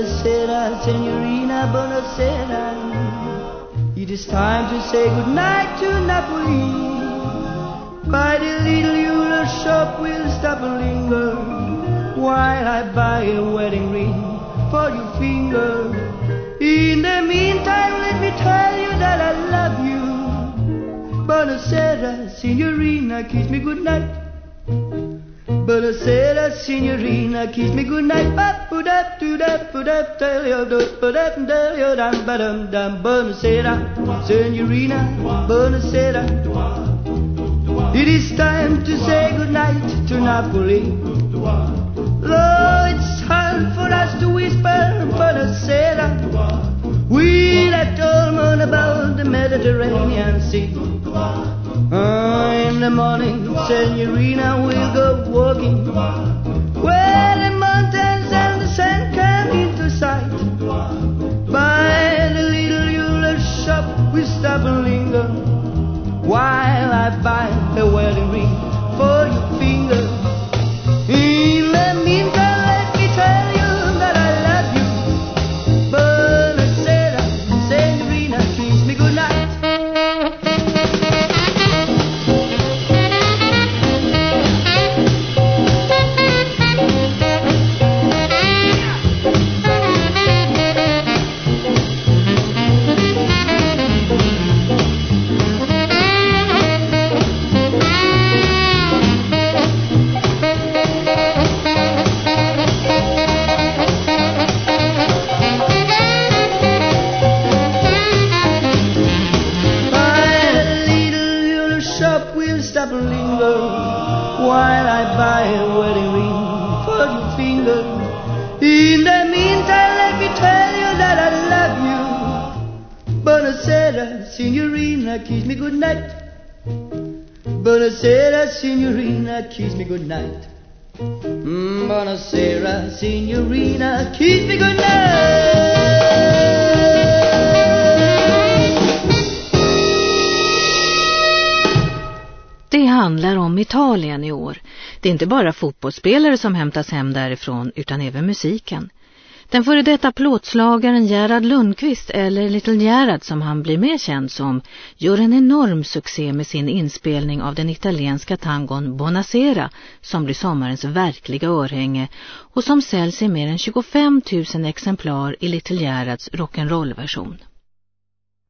Buonasera, signorina, buonasera. It is time to say goodnight to Napoli. By the little jeweler shop, we'll stop and linger while I buy a wedding ring for your finger. In the meantime, let me tell you that I love you. Buonasera, signorina, kiss me goodnight. Buonasera, signorina, kiss me goodnight. Ba da do da ba da tell you do ba da tell you dum ba dum dum. Buonasera, signorina, buonasera. It is time to say goodnight to Napoli. Lord, it's hard for us to whisper Buonasera. We let all moan about the Mediterranean Sea. Oh, in the morning, Senorina, we'll go walking while I buy a wedding ring for your finger. In the meantime, let me tell you that I love you. Buonasera, signorina, kiss me goodnight. Buonasera, signorina, kiss me goodnight. Mm, buonasera, signorina, kiss me goodnight. Handlar om Italien i år. Det är inte bara fotbollsspelare som hämtas hem därifrån utan även musiken. Den före detta plåtslagaren Gerhard Lundqvist, eller Little Gerhard som han blir mer känd som, gör en enorm succé med sin inspelning av den italienska tangon Bonasera som blir sommarens verkliga örhänge och som säljs i mer än 25 000 exemplar i Little Gerhards rock'n'roll-version.